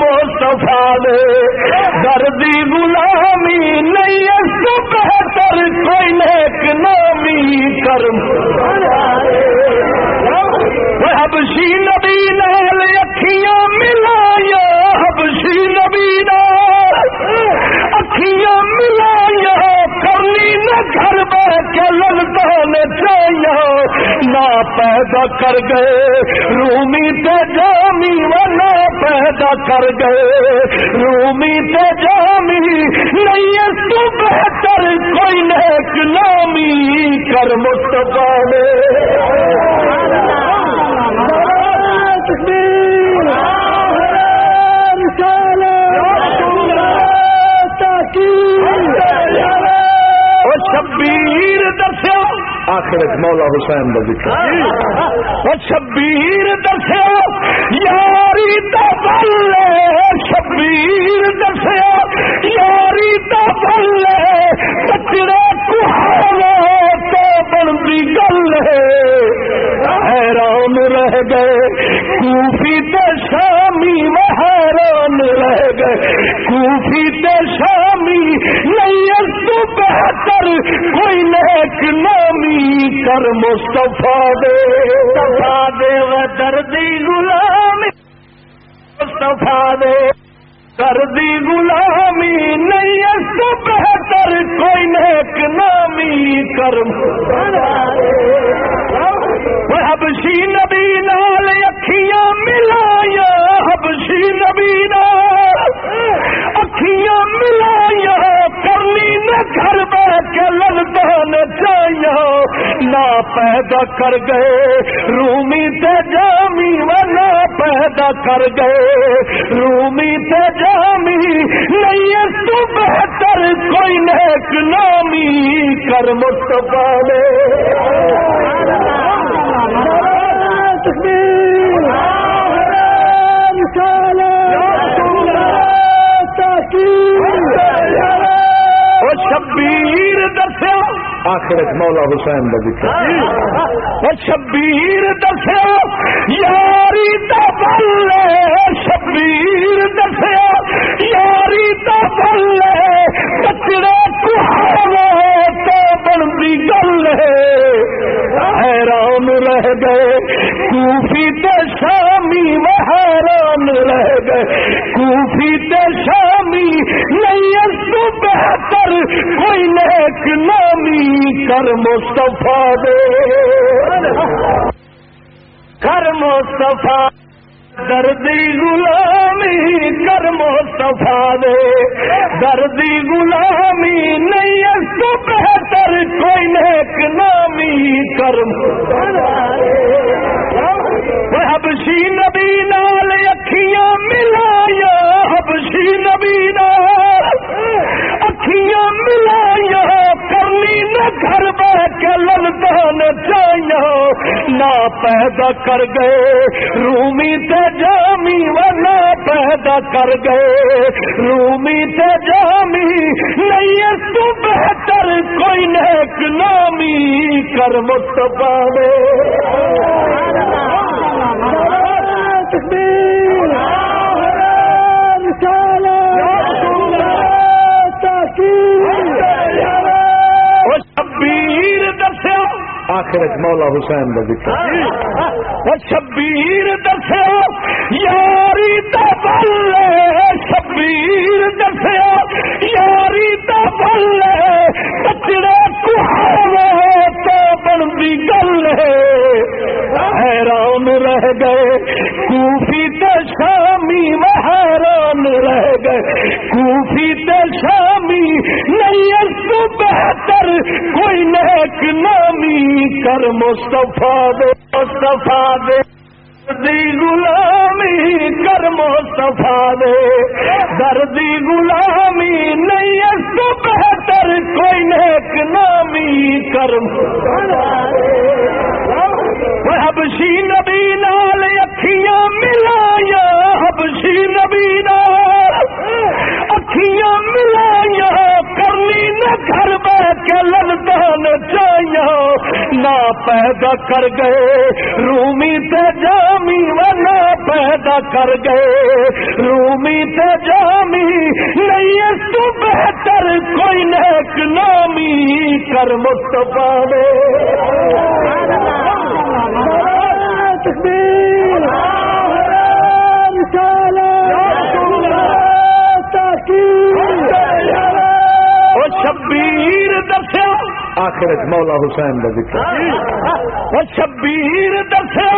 مستفا دے دردی غلامی نہیں اس تو بہتر کوئی نیک نامی کرم۔ حبشی نبی نال اکھیاں ملایا حبشی نبی نال اکھیاں ملایا کرنی نہ گھر بیٹھ کے لگتا نے چاہیے نہ پیدا کر گئے، رومی تے جامی و پیدا کر گئے رومی تے جامی نہیں اس تو بہتر کوئی نیک نامی کر مصطفیٰ نے۔ آخرت آخر مولا حسین کا ذکر۔ شبیر دسو یاری دل شبیر دسو یاری کر مصطفیٰ دے۔ مصطفیٰ دے و دردی غلامی۔ مصطفیٰ دے۔ کردی غلامی نہیں اس بہتر کوئی نیک نامی کرم۔ پیدا کر گئے، رومی تے جامی والا پیدا کر گئے۔ رومی تے جامی نہیں، تو بہتر کوئی نیک نامی کر مصطفیٰ نے۔ آخر مولا حسین کا ذکر۔ شبیر دسیا یاری دل شبیر دسیا یاری دل کچڑے کہاوے تو بنتی گل حیران رہ گئے، کوفی تے شامی میں حیران رہ گئے۔ کوفی تے شامی، نہیں اس تو بہتر کوئی نیک نامی کر مصطفیٰ دے کر مصطفیٰ دردی غلامی کر مصطفیٰ دے دردی غلامی نہیں اس کو بہتر کوئی نیک نامی کر حبشی چاہیے پیدا کر گئے، رومی تے جامی و پیدا کر گئے۔ رومی تے جامی نہیں تو بہتر کوئی نیک نامی کر مصطفیٰ نے آخر مولا حسین کا ذکر۔ شبیر دسیا یاری دل شبیر دسیا یاری دل کچڑے کہاوے تو بنتی گل حیران رہ گئے، کوفی تے شامی میں حیران رہ گئے۔ کوفی تے شامی، نہیں اس تو بہتر کوئی نیک نامی۔ کر مصطفیٰ دے مصطفیٰ دے۔ دردی غلامی کر مصطفیٰ دے۔ دردی غلامی نہیں، اس کو بہتر کوئی نیک نامی کر پیدا کر گئے، رومی تے جامی و پیدا کر گئے۔ رومی تے جامی، نہیں تو بہتر کوئی نیک نامی کر مصطفیٰ نے۔ آخر مولا حسین کا ذکر۔ وہ شبیر دسو